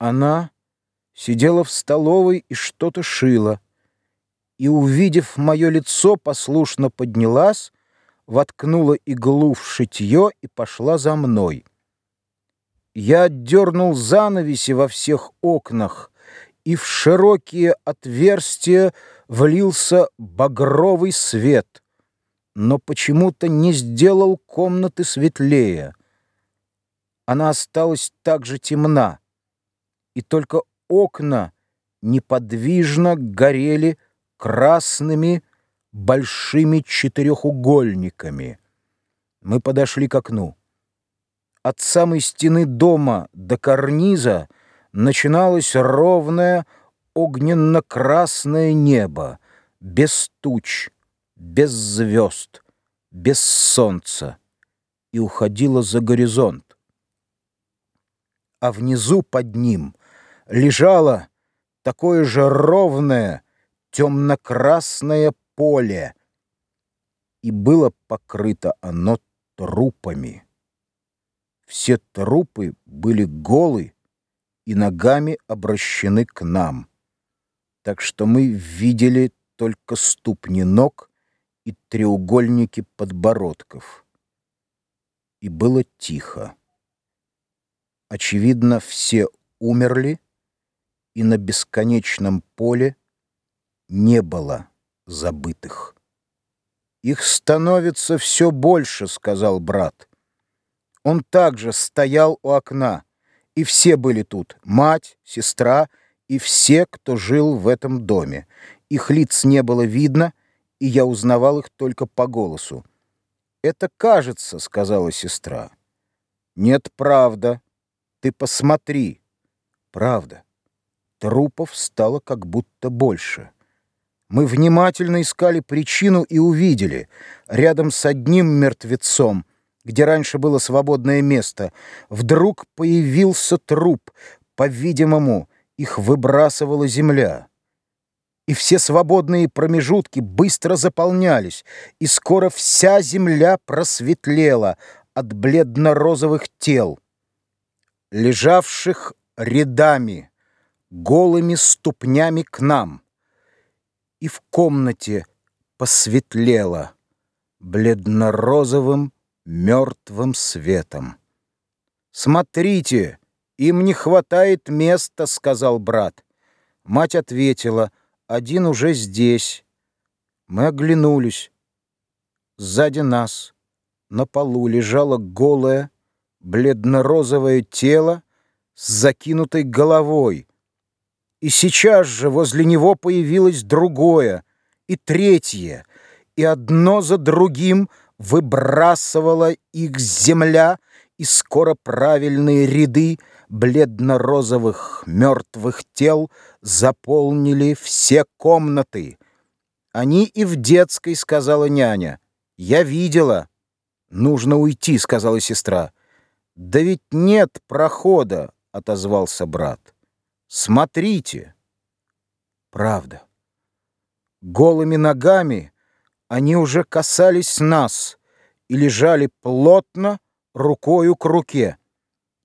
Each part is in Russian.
Она сидела в столовой и что-то шила, и, увидев мое лицо, послушно поднялась, воткнула иглу в шитье и пошла за мной. Я отдернул занавеси во всех окнах, и в широкие отверстия влился багровый свет, но почему-то не сделал комнаты светлее. Она осталась так же темна, и только окна неподвижно горели красными большими четырехугольниками. Мы подошли к окну. От самой стены дома до карниза начиналось ровное огненно-красное небо, без туч, без звезд, без солнца, и уходило за горизонт. А внизу под ним лежало такое же ровное темно-красное поле, и было покрыто оно трупами. Все трупы были голы и ногами обращены к нам, так что мы видели только ступни ног и треугольники подбородков. И было тихо. Очевидно, все умерли, и на бесконечном поле не было забытых. «Их становится все больше», — сказал брат. Он также стоял у окна, и все были тут — мать, сестра и все, кто жил в этом доме. Их лиц не было видно, и я узнавал их только по голосу. «Это кажется», — сказала сестра. «Нет, правда. Ты посмотри». «Правда». Трупов стало как будто больше. Мы внимательно искали причину и увидели. Рядом с одним мертвецом, где раньше было свободное место, вдруг появился труп. По-видимому, их выбрасывала земля. И все свободные промежутки быстро заполнялись, и скоро вся земля просветлела от бледно-розовых тел, лежавших рядами, голыми ступнями к нам и в комнате посветлело бледно-розовым мертвым светом. «Смотрите, им не хватает места», — сказал брат. Мать ответила, «Один уже здесь». Мы оглянулись. Сзади нас на полу лежало голое, бледно-розовое тело с закинутой головой, и сейчас же возле него появилось другое, и третье, и одно за другим выбрасывала их земля, и скоро правильные ряды бледно-розовых мертвых тел заполнили все комнаты. «Они и в детской», — сказала няня. «Я видела». «Нужно уйти», — сказала сестра. «Да ведь нет прохода», — отозвался брат. Смотрите! Правда. Голыми ногами они уже касались нас и лежали плотно рукою к руке.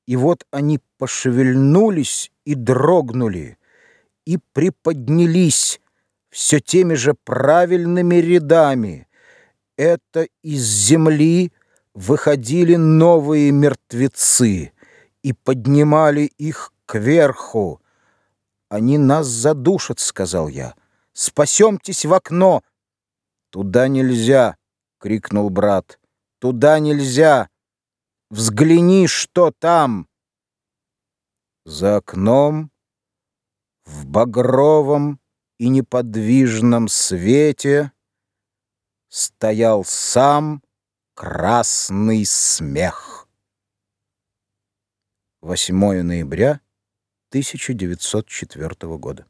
И вот они пошевельнулись и дрогнули, и приподнялись все теми же правильными рядами. Это из земли выходили новые мертвецы и поднимали их кверху, «Они нас задушат», — сказал я. «Спасемтесь в окно!» «Туда нельзя!» — крикнул брат. «Туда нельзя! Взгляни, что там!» За окном, в багровом и неподвижном свете, стоял сам красный смех. 8 ноября 1904 года.